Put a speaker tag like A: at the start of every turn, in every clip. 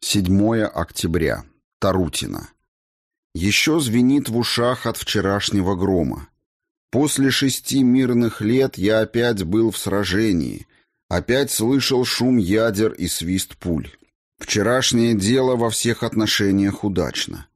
A: 7 октября. Тарутина. Еще звенит в ушах от вчерашнего грома. После шести мирных лет я опять был в сражении, опять слышал шум ядер и свист пуль. Вчерашнее дело во всех отношениях удачно.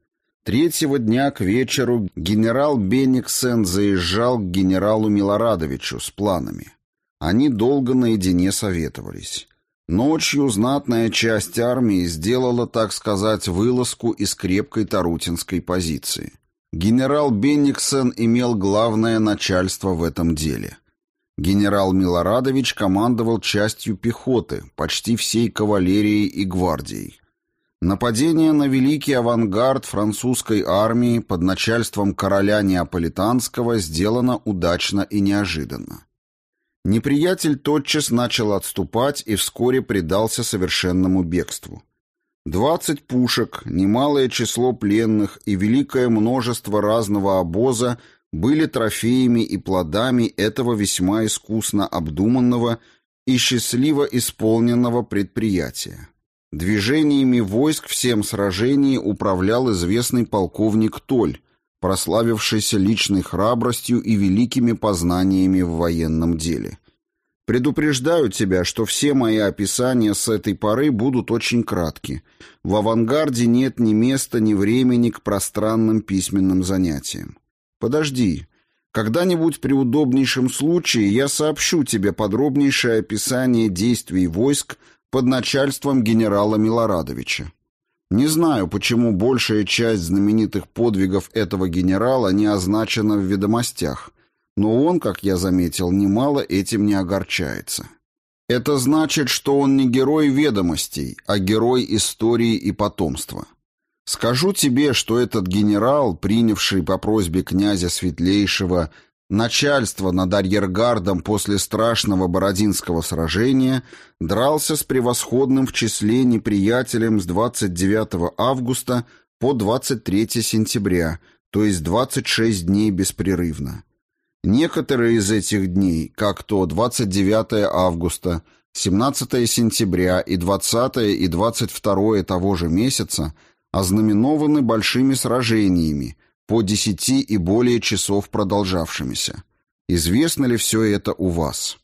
A: Третьего дня к вечеру генерал Бениксен заезжал к генералу Милорадовичу с планами. Они долго наедине советовались. Ночью знатная часть армии сделала, так сказать, вылазку из крепкой тарутинской позиции. Генерал Бенниксен имел главное начальство в этом деле. Генерал Милорадович командовал частью пехоты, почти всей кавалерией и гвардией. Нападение на великий авангард французской армии под начальством короля Неаполитанского сделано удачно и неожиданно. Неприятель тотчас начал отступать и вскоре предался совершенному бегству. Двадцать пушек, немалое число пленных и великое множество разного обоза были трофеями и плодами этого весьма искусно обдуманного и счастливо исполненного предприятия. Движениями войск всем сражении управлял известный полковник Толь, прославившийся личной храбростью и великими познаниями в военном деле. Предупреждаю тебя, что все мои описания с этой поры будут очень кратки. В авангарде нет ни места, ни времени к пространным письменным занятиям. Подожди. Когда-нибудь при удобнейшем случае я сообщу тебе подробнейшее описание действий войск под начальством генерала Милорадовича. Не знаю, почему большая часть знаменитых подвигов этого генерала не означена в ведомостях, но он, как я заметил, немало этим не огорчается. Это значит, что он не герой ведомостей, а герой истории и потомства. Скажу тебе, что этот генерал, принявший по просьбе князя Светлейшего начальство над арьергардом после страшного Бородинского сражения, дрался с превосходным в числе неприятелем с 29 августа по 23 сентября, то есть 26 дней беспрерывно. Некоторые из этих дней, как то 29 августа, 17 сентября и 20 и 22 того же месяца, ознаменованы большими сражениями, по десяти и более часов продолжавшимися. Известно ли все это у вас?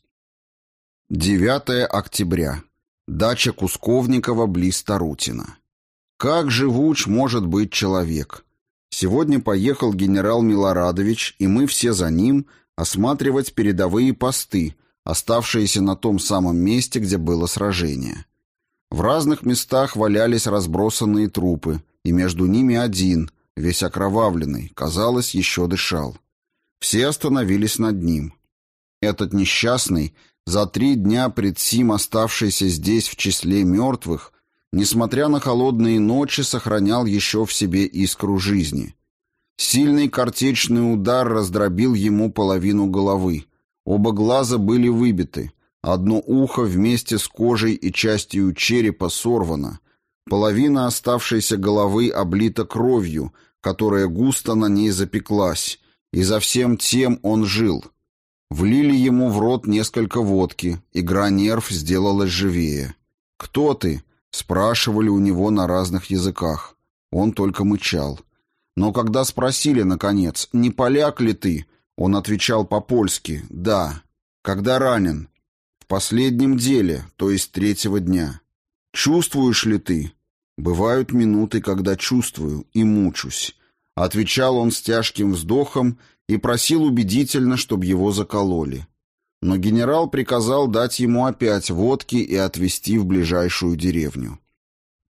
A: 9 октября. Дача Кусковникова близ Тарутина. Как живуч может быть человек? Сегодня поехал генерал Милорадович, и мы все за ним осматривать передовые посты, оставшиеся на том самом месте, где было сражение. В разных местах валялись разбросанные трупы, и между ними один, весь окровавленный, казалось, еще дышал. Все остановились над ним. Этот несчастный, за три дня пред сим оставшийся здесь в числе мертвых, несмотря на холодные ночи, сохранял еще в себе искру жизни. Сильный картечный удар раздробил ему половину головы. Оба глаза были выбиты. Одно ухо вместе с кожей и частью черепа сорвано. Половина оставшейся головы облита кровью, которая густо на ней запеклась, и за всем тем он жил. Влили ему в рот несколько водки, игра нерв сделалась живее. «Кто ты?» Спрашивали у него на разных языках. Он только мычал. Но когда спросили, наконец, не поляк ли ты, он отвечал по-польски «да». «Когда ранен?» «В последнем деле, то есть третьего дня». «Чувствуешь ли ты?» «Бывают минуты, когда чувствую и мучусь». Отвечал он с тяжким вздохом и просил убедительно, чтобы его закололи. Но генерал приказал дать ему опять водки и отвезти в ближайшую деревню.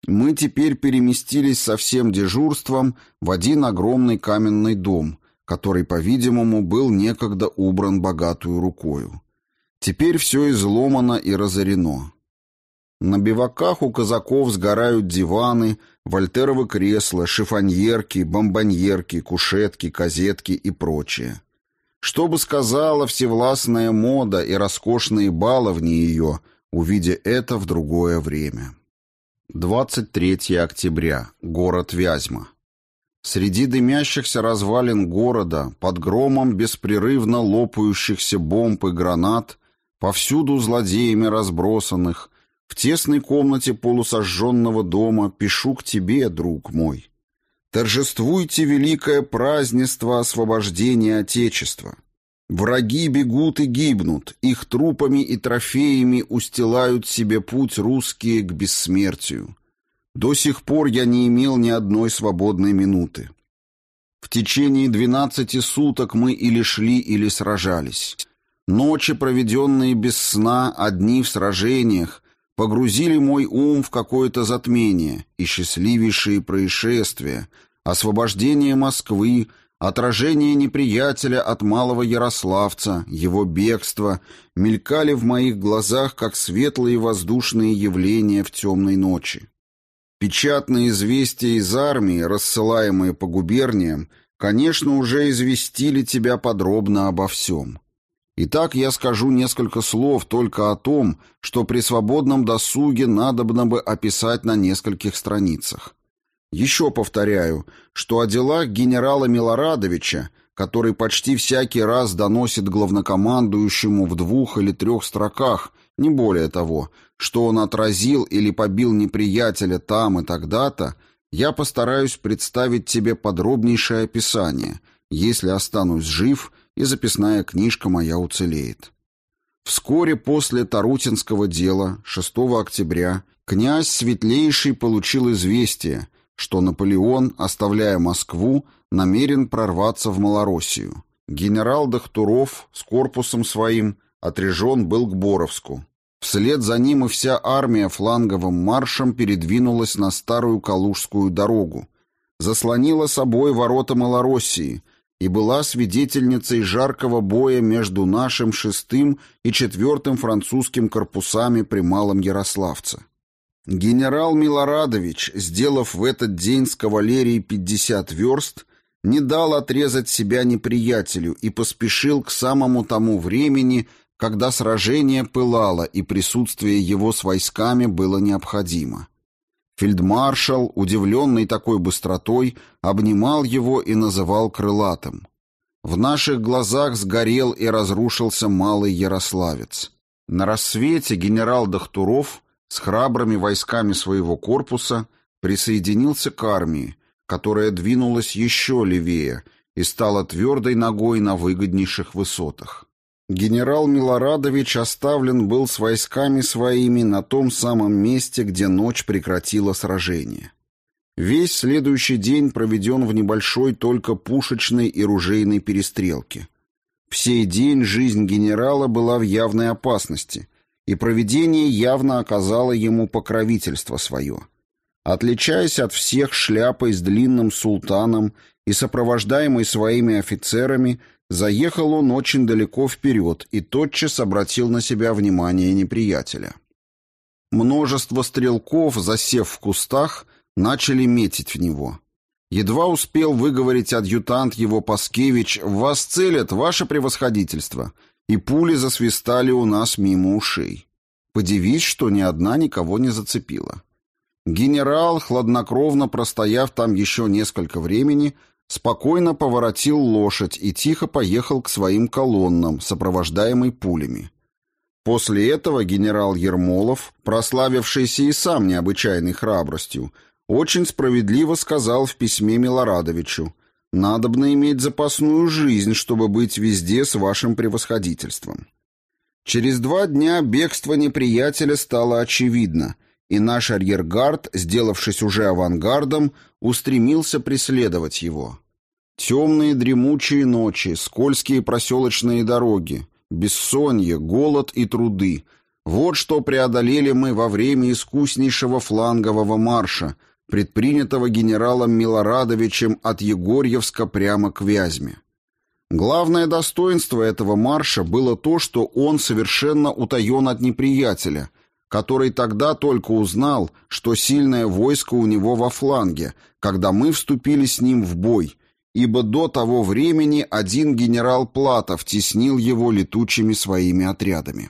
A: Мы теперь переместились со всем дежурством в один огромный каменный дом, который, по-видимому, был некогда убран богатую рукою. Теперь все изломано и разорено. На биваках у казаков сгорают диваны, вольтеровы кресла, шифоньерки, бомбоньерки, кушетки, козетки и прочее. Что бы сказала всевластная мода и роскошные баловни ее, увидя это в другое время. 23 октября. Город Вязьма. Среди дымящихся развалин города, под громом беспрерывно лопающихся бомб и гранат, повсюду злодеями разбросанных, В тесной комнате полусожженного дома пишу к тебе, друг мой. Торжествуйте великое празднество освобождения Отечества. Враги бегут и гибнут, их трупами и трофеями устилают себе путь русские к бессмертию. До сих пор я не имел ни одной свободной минуты. В течение двенадцати суток мы или шли, или сражались. Ночи, проведенные без сна, одни в сражениях, погрузили мой ум в какое-то затмение, и счастливейшие происшествия, освобождение Москвы, отражение неприятеля от малого Ярославца, его бегство, мелькали в моих глазах, как светлые воздушные явления в темной ночи. Печатные известия из армии, рассылаемые по губерниям, конечно, уже известили тебя подробно обо всем. Итак, я скажу несколько слов только о том, что при свободном досуге надобно бы описать на нескольких страницах. Еще повторяю, что о делах генерала Милорадовича, который почти всякий раз доносит главнокомандующему в двух или трех строках, не более того, что он отразил или побил неприятеля там и тогда-то, я постараюсь представить тебе подробнейшее описание, если останусь жив и записная книжка моя уцелеет. Вскоре после Тарутинского дела, 6 октября, князь Светлейший получил известие, что Наполеон, оставляя Москву, намерен прорваться в Малороссию. Генерал Дахтуров с корпусом своим отрежен был к Боровску. Вслед за ним и вся армия фланговым маршем передвинулась на старую Калужскую дорогу, заслонила собой ворота Малороссии и была свидетельницей жаркого боя между нашим шестым и четвертым французским корпусами при Малом Ярославце. Генерал Милорадович, сделав в этот день с кавалерией 50 верст, не дал отрезать себя неприятелю и поспешил к самому тому времени, когда сражение пылало и присутствие его с войсками было необходимо. Фельдмаршал, удивленный такой быстротой, обнимал его и называл крылатым. В наших глазах сгорел и разрушился малый Ярославец. На рассвете генерал Дахтуров с храбрыми войсками своего корпуса присоединился к армии, которая двинулась еще левее и стала твердой ногой на выгоднейших высотах. Генерал Милорадович оставлен был с войсками своими на том самом месте, где ночь прекратила сражение. Весь следующий день проведен в небольшой только пушечной и ружейной перестрелке. В сей день жизнь генерала была в явной опасности, и проведение явно оказало ему покровительство свое. Отличаясь от всех шляпой с длинным султаном и сопровождаемый своими офицерами, Заехал он очень далеко вперед и тотчас обратил на себя внимание неприятеля. Множество стрелков, засев в кустах, начали метить в него. Едва успел выговорить адъютант его Паскевич «Вас целят, ваше превосходительство», и пули засвистали у нас мимо ушей. Подивись, что ни одна никого не зацепила. Генерал, хладнокровно простояв там еще несколько времени, спокойно поворотил лошадь и тихо поехал к своим колоннам, сопровождаемый пулями. После этого генерал Ермолов, прославившийся и сам необычайной храбростью, очень справедливо сказал в письме Милорадовичу «Надобно иметь запасную жизнь, чтобы быть везде с вашим превосходительством». Через два дня бегство неприятеля стало очевидно – и наш арьергард, сделавшись уже авангардом, устремился преследовать его. Темные дремучие ночи, скользкие проселочные дороги, бессонье, голод и труды — вот что преодолели мы во время искуснейшего флангового марша, предпринятого генералом Милорадовичем от Егорьевска прямо к Вязьме. Главное достоинство этого марша было то, что он совершенно утаен от неприятеля, который тогда только узнал, что сильное войско у него во фланге, когда мы вступили с ним в бой, ибо до того времени один генерал Платов теснил его летучими своими отрядами.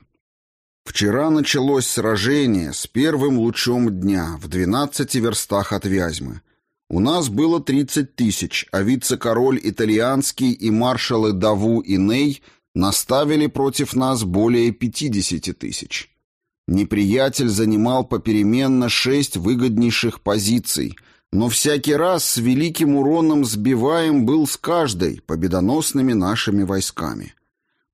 A: Вчера началось сражение с первым лучом дня в 12 верстах от Вязьмы. У нас было 30 тысяч, а вице-король итальянский и маршалы Даву и Ней наставили против нас более 50 тысяч. Неприятель занимал попеременно шесть выгоднейших позиций, но всякий раз с великим уроном сбиваем был с каждой победоносными нашими войсками.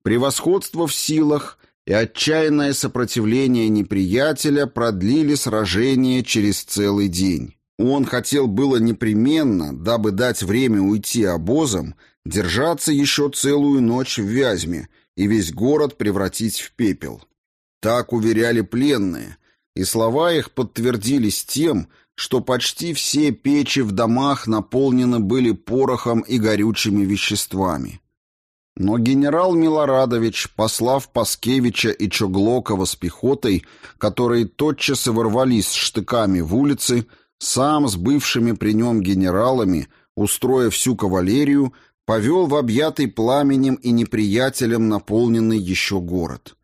A: Превосходство в силах и отчаянное сопротивление неприятеля продлили сражение через целый день. Он хотел было непременно, дабы дать время уйти обозом, держаться еще целую ночь в Вязьме и весь город превратить в пепел. Так уверяли пленные, и слова их подтвердились тем, что почти все печи в домах наполнены были порохом и горючими веществами. Но генерал Милорадович, послав Паскевича и Чоглокова с пехотой, которые тотчас и ворвались с штыками в улицы, сам с бывшими при нем генералами, устроив всю кавалерию, повел в объятый пламенем и неприятелем наполненный еще город.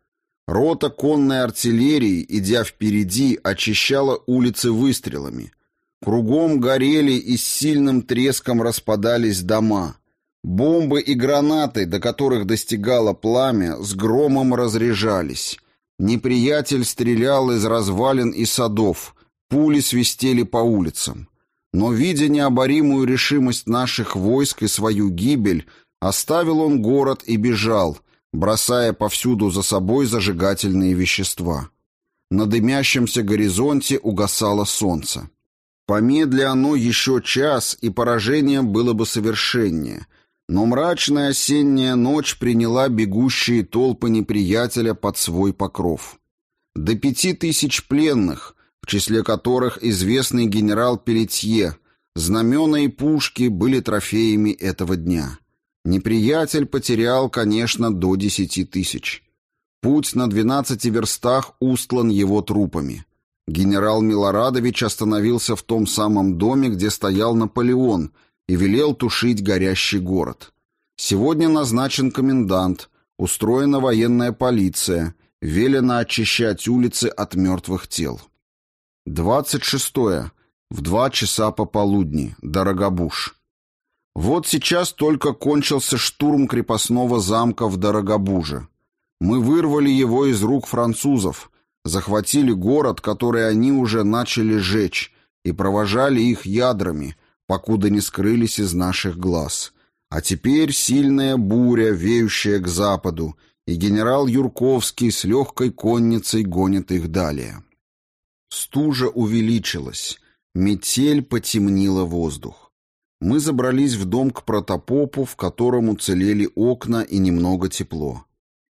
A: Рота конной артиллерии, идя впереди, очищала улицы выстрелами. Кругом горели и с сильным треском распадались дома. Бомбы и гранаты, до которых достигало пламя, с громом разряжались. Неприятель стрелял из развалин и садов, пули свистели по улицам. Но, видя необоримую решимость наших войск и свою гибель, оставил он город и бежал — бросая повсюду за собой зажигательные вещества. На дымящемся горизонте угасало солнце. Помедли оно еще час, и поражение было бы совершеннее, но мрачная осенняя ночь приняла бегущие толпы неприятеля под свой покров. До пяти тысяч пленных, в числе которых известный генерал Пелетье, знамена и пушки были трофеями этого дня. Неприятель потерял, конечно, до десяти тысяч. Путь на двенадцати верстах устлан его трупами. Генерал Милорадович остановился в том самом доме, где стоял Наполеон, и велел тушить горящий город. Сегодня назначен комендант, устроена военная полиция, велено очищать улицы от мертвых тел. 26. В два часа пополудни. Дорогобуш. Вот сейчас только кончился штурм крепостного замка в Дорогобуже. Мы вырвали его из рук французов, захватили город, который они уже начали жечь, и провожали их ядрами, покуда не скрылись из наших глаз. А теперь сильная буря, веющая к западу, и генерал Юрковский с легкой конницей гонит их далее. Стужа увеличилась, метель потемнила воздух. Мы забрались в дом к протопопу, в котором уцелели окна и немного тепло.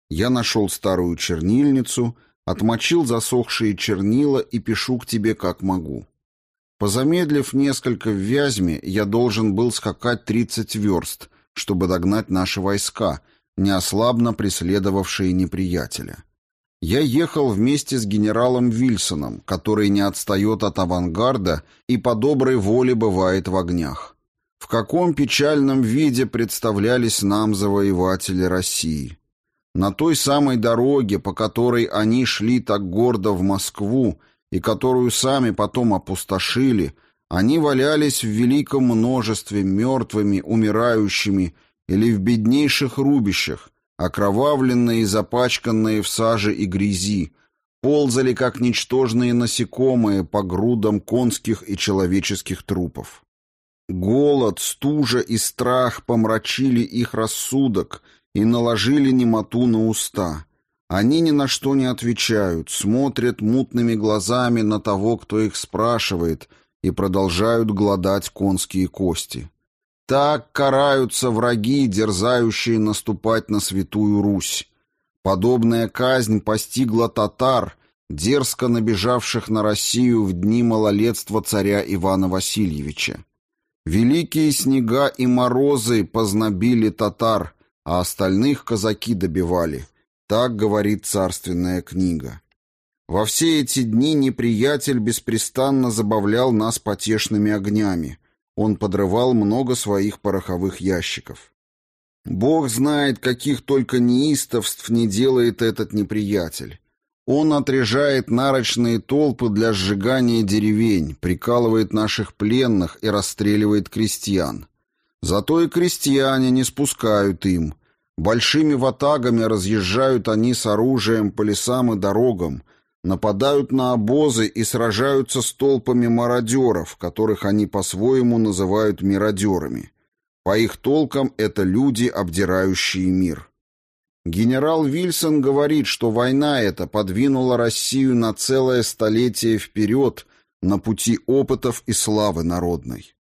A: Я нашел старую чернильницу, отмочил засохшие чернила и пишу к тебе как могу. Позамедлив несколько в Вязьме, я должен был скакать 30 верст, чтобы догнать наши войска, неослабно преследовавшие неприятеля. Я ехал вместе с генералом Вильсоном, который не отстает от авангарда и по доброй воле бывает в огнях. В каком печальном виде представлялись нам завоеватели России. На той самой дороге, по которой они шли так гордо в Москву и которую сами потом опустошили, они валялись в великом множестве мертвыми, умирающими или в беднейших рубищах, окровавленные и запачканные в саже и грязи, ползали как ничтожные насекомые по грудам конских и человеческих трупов. Голод, стужа и страх помрачили их рассудок и наложили немоту на уста. Они ни на что не отвечают, смотрят мутными глазами на того, кто их спрашивает, и продолжают глодать конские кости. Так караются враги, дерзающие наступать на святую Русь. Подобная казнь постигла татар, дерзко набежавших на Россию в дни малолетства царя Ивана Васильевича. Великие снега и морозы познобили татар, а остальных казаки добивали. Так говорит царственная книга. Во все эти дни неприятель беспрестанно забавлял нас потешными огнями. Он подрывал много своих пороховых ящиков. Бог знает, каких только неистовств не делает этот неприятель. Он отряжает нарочные толпы для сжигания деревень, прикалывает наших пленных и расстреливает крестьян. Зато и крестьяне не спускают им. Большими ватагами разъезжают они с оружием по лесам и дорогам, нападают на обозы и сражаются с толпами мародеров, которых они по-своему называют миродерами. По их толкам это люди, обдирающие мир. Генерал Вильсон говорит, что война эта подвинула Россию на целое столетие вперед на пути опытов и славы народной.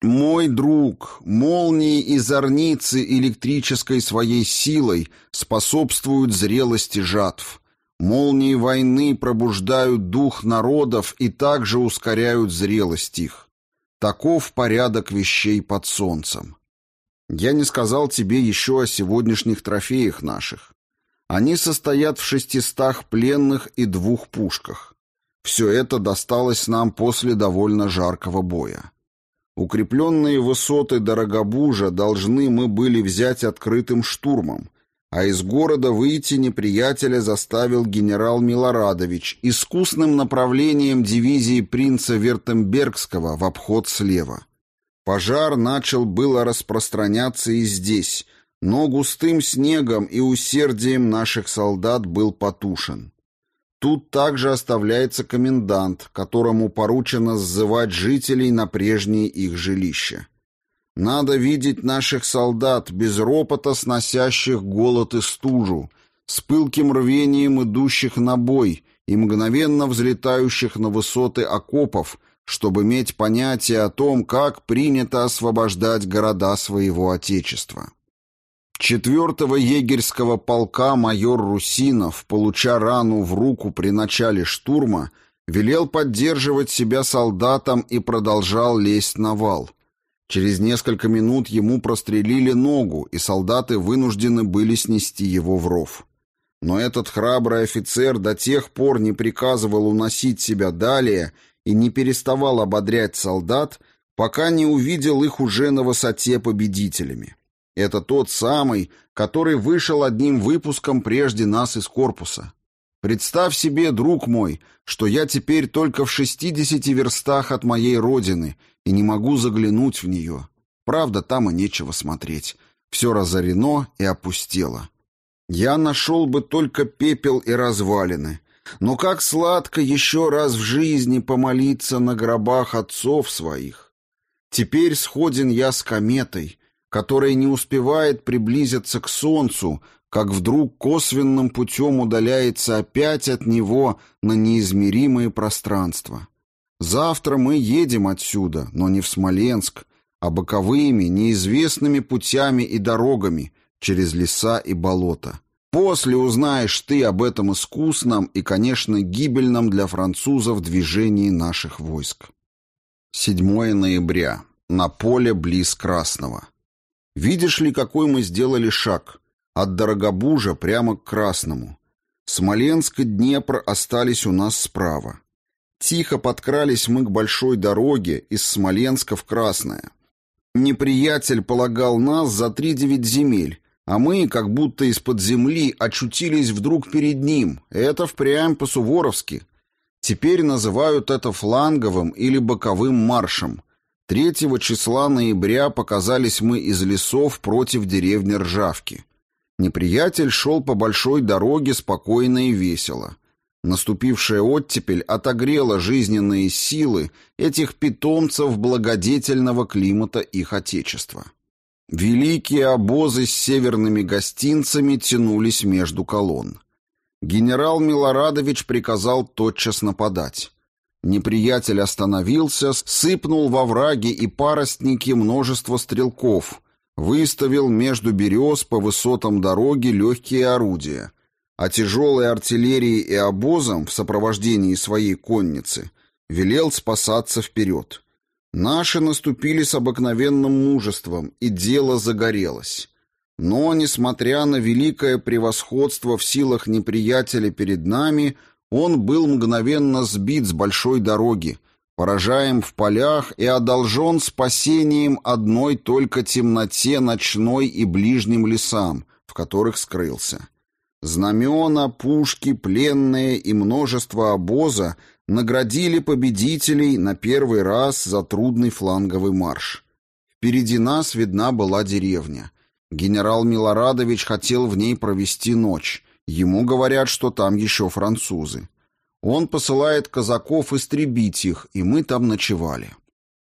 A: Мой друг, молнии и зорницы электрической своей силой способствуют зрелости жатв. Молнии войны пробуждают дух народов и также ускоряют зрелость их. Таков порядок вещей под солнцем. Я не сказал тебе еще о сегодняшних трофеях наших. Они состоят в шестистах пленных и двух пушках. Все это досталось нам после довольно жаркого боя. Укрепленные высоты Дорогобужа должны мы были взять открытым штурмом, а из города выйти неприятеля заставил генерал Милорадович искусным направлением дивизии принца Вертембергского в обход слева. Пожар начал было распространяться и здесь, но густым снегом и усердием наших солдат был потушен. Тут также оставляется комендант, которому поручено сзывать жителей на прежние их жилища. Надо видеть наших солдат, без ропота сносящих голод и стужу, с пылким рвением идущих на бой и мгновенно взлетающих на высоты окопов, чтобы иметь понятие о том, как принято освобождать города своего Отечества. Четвертого егерского полка майор Русинов, получа рану в руку при начале штурма, велел поддерживать себя солдатам и продолжал лезть на вал. Через несколько минут ему прострелили ногу, и солдаты вынуждены были снести его в ров. Но этот храбрый офицер до тех пор не приказывал уносить себя далее и не переставал ободрять солдат, пока не увидел их уже на высоте победителями. Это тот самый, который вышел одним выпуском прежде нас из корпуса. Представь себе, друг мой, что я теперь только в шестидесяти верстах от моей родины и не могу заглянуть в нее. Правда, там и нечего смотреть. Все разорено и опустело. Я нашел бы только пепел и развалины, но как сладко еще раз в жизни помолиться на гробах отцов своих. Теперь сходен я с кометой, которая не успевает приблизиться к Солнцу, как вдруг косвенным путем удаляется опять от него на неизмеримые пространства. Завтра мы едем отсюда, но не в Смоленск, а боковыми, неизвестными путями и дорогами через леса и болота. После узнаешь ты об этом искусном и, конечно, гибельном для французов движении наших войск. 7 ноября. На поле близ Красного. Видишь ли, какой мы сделали шаг? От Дорогобужа прямо к Красному. Смоленск и Днепр остались у нас справа. Тихо подкрались мы к большой дороге из Смоленска в Красное. Неприятель полагал нас за три девять земель, а мы, как будто из-под земли, очутились вдруг перед ним. Это впрямь по-суворовски. Теперь называют это фланговым или боковым маршем. Третьего числа ноября показались мы из лесов против деревни Ржавки. Неприятель шел по большой дороге спокойно и весело. Наступившая оттепель отогрела жизненные силы этих питомцев благодетельного климата их отечества. Великие обозы с северными гостинцами тянулись между колонн. Генерал Милорадович приказал тотчас нападать. Неприятель остановился, сыпнул во враги и паростники множество стрелков, выставил между берез по высотам дороги легкие орудия, а тяжелой артиллерии и обозам в сопровождении своей конницы велел спасаться вперед. Наши наступили с обыкновенным мужеством, и дело загорелось. Но, несмотря на великое превосходство в силах неприятеля перед нами, он был мгновенно сбит с большой дороги, поражаем в полях и одолжен спасением одной только темноте ночной и ближним лесам, в которых скрылся. Знамена, пушки, пленные и множество обоза наградили победителей на первый раз за трудный фланговый марш. Впереди нас видна была деревня. Генерал Милорадович хотел в ней провести ночь. Ему говорят, что там еще французы. Он посылает казаков истребить их, и мы там ночевали.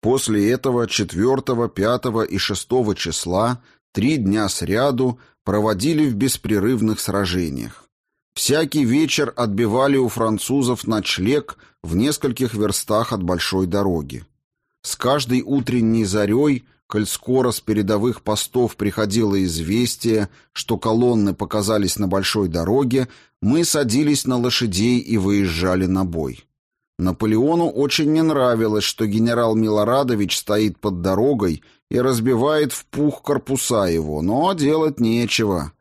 A: После этого 4, 5 и 6 числа три дня сряду проводили в беспрерывных сражениях. Всякий вечер отбивали у французов ночлег в нескольких верстах от большой дороги. С каждой утренней зарей, коль скоро с передовых постов приходило известие, что колонны показались на большой дороге, мы садились на лошадей и выезжали на бой. Наполеону очень не нравилось, что генерал Милорадович стоит под дорогой и разбивает в пух корпуса его, но делать нечего.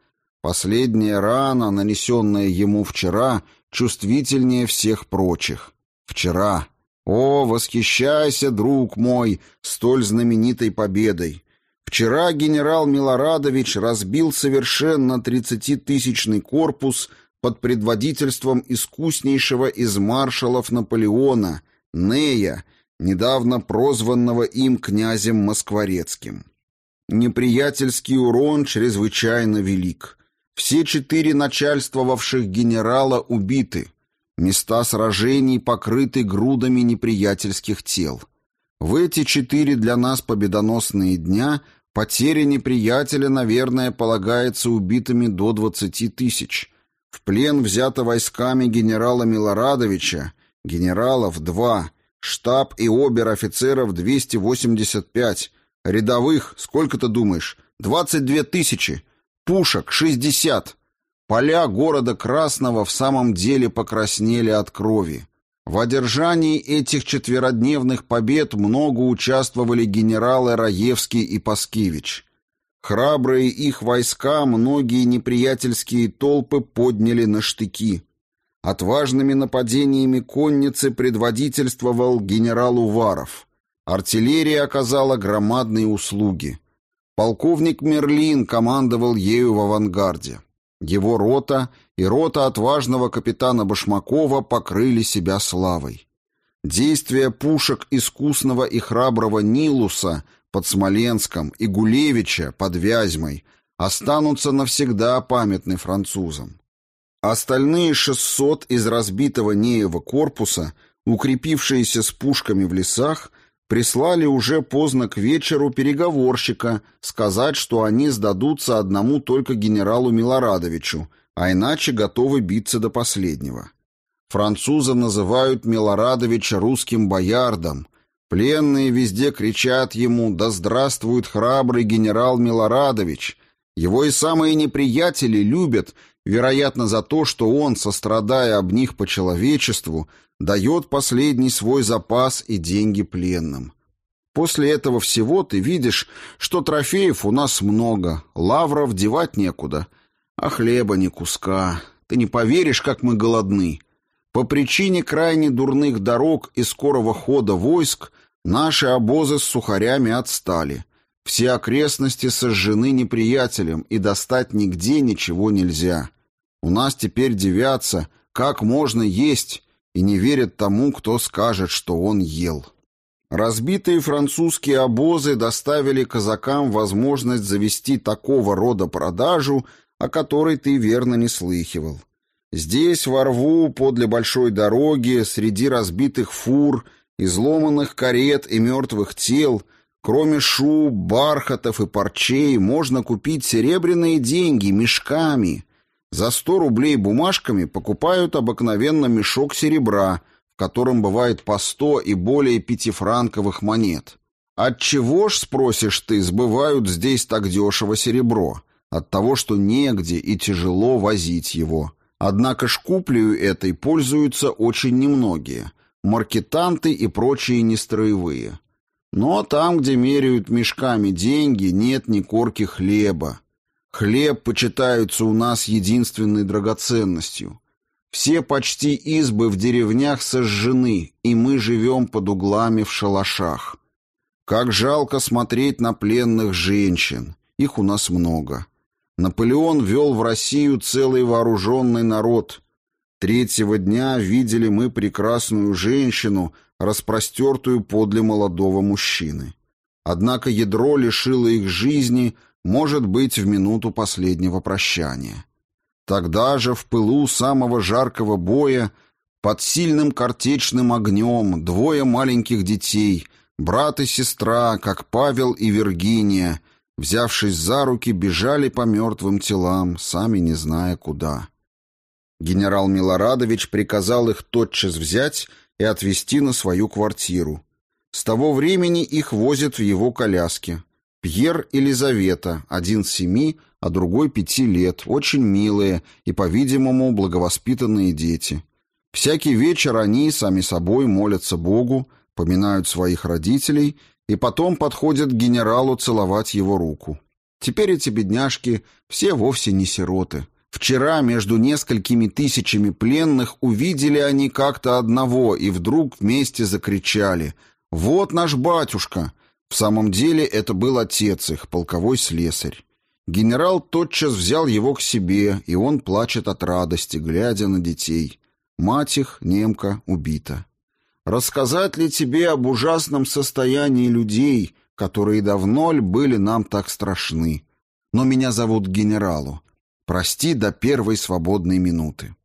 A: Последняя рана, нанесенная ему вчера, чувствительнее всех прочих. Вчера. О, восхищайся, друг мой, столь знаменитой победой! Вчера генерал Милорадович разбил совершенно тридцатитысячный корпус под предводительством искуснейшего из маршалов Наполеона, Нея, недавно прозванного им князем Москворецким. Неприятельский урон чрезвычайно велик. Все четыре начальствовавших генерала убиты. Места сражений покрыты грудами неприятельских тел. В эти четыре для нас победоносные дня потеря неприятеля, наверное, полагается убитыми до двадцати тысяч. В плен взято войсками генерала Милорадовича, генералов два, штаб и обер-офицеров 285, рядовых, сколько ты думаешь, 22 тысячи, пушек 60. Поля города Красного в самом деле покраснели от крови. В одержании этих четверодневных побед много участвовали генералы Раевский и Паскевич. Храбрые их войска многие неприятельские толпы подняли на штыки. Отважными нападениями конницы предводительствовал генерал Уваров. Артиллерия оказала громадные услуги. Полковник Мерлин командовал ею в авангарде. Его рота и рота отважного капитана Башмакова покрыли себя славой. Действия пушек искусного и храброго Нилуса под Смоленском и Гулевича под Вязьмой останутся навсегда памятны французам. Остальные 600 из разбитого Неева корпуса, укрепившиеся с пушками в лесах, прислали уже поздно к вечеру переговорщика сказать, что они сдадутся одному только генералу Милорадовичу, а иначе готовы биться до последнего. Французы называют Милорадовича русским боярдом, Пленные везде кричат ему «Да здравствует храбрый генерал Милорадович!» Его и самые неприятели любят, вероятно, за то, что он, сострадая об них по человечеству, дает последний свой запас и деньги пленным. После этого всего ты видишь, что трофеев у нас много, лавров девать некуда, а хлеба ни куска. Ты не поверишь, как мы голодны. По причине крайне дурных дорог и скорого хода войск Наши обозы с сухарями отстали. Все окрестности сожжены неприятелем, и достать нигде ничего нельзя. У нас теперь девятся, как можно есть, и не верят тому, кто скажет, что он ел. Разбитые французские обозы доставили казакам возможность завести такого рода продажу, о которой ты верно не слыхивал. Здесь, во рву, подле большой дороги, среди разбитых фур – изломанных карет и мертвых тел, кроме шуб, бархатов и парчей, можно купить серебряные деньги мешками. За сто рублей бумажками покупают обыкновенно мешок серебра, в котором бывает по сто и более пятифранковых монет. Отчего ж, спросишь ты, сбывают здесь так дешево серебро? От того, что негде и тяжело возить его. Однако ж куплею этой пользуются очень немногие – маркетанты и прочие нестроевые. Но там, где меряют мешками деньги, нет ни корки хлеба. Хлеб почитаются у нас единственной драгоценностью. Все почти избы в деревнях сожжены, и мы живем под углами в шалашах. Как жалко смотреть на пленных женщин. Их у нас много. Наполеон вел в Россию целый вооруженный народ, Третьего дня видели мы прекрасную женщину, распростертую подле молодого мужчины. Однако ядро лишило их жизни, может быть, в минуту последнего прощания. Тогда же, в пылу самого жаркого боя, Под сильным картечным огнем двое маленьких детей, брат и сестра, как Павел и Виргиния, взявшись за руки, бежали по мертвым телам, сами не зная куда. Генерал Милорадович приказал их тотчас взять и отвезти на свою квартиру. С того времени их возят в его коляске. Пьер и Лизавета, один семи, а другой пяти лет, очень милые и, по-видимому, благовоспитанные дети. Всякий вечер они сами собой молятся Богу, поминают своих родителей и потом подходят к генералу целовать его руку. Теперь эти бедняжки все вовсе не сироты. Вчера между несколькими тысячами пленных увидели они как-то одного и вдруг вместе закричали «Вот наш батюшка!» В самом деле это был отец их, полковой слесарь. Генерал тотчас взял его к себе, и он плачет от радости, глядя на детей. Мать их, немка, убита. Рассказать ли тебе об ужасном состоянии людей, которые давно ли были нам так страшны? Но меня зовут генералу. Прости до первой свободной минуты.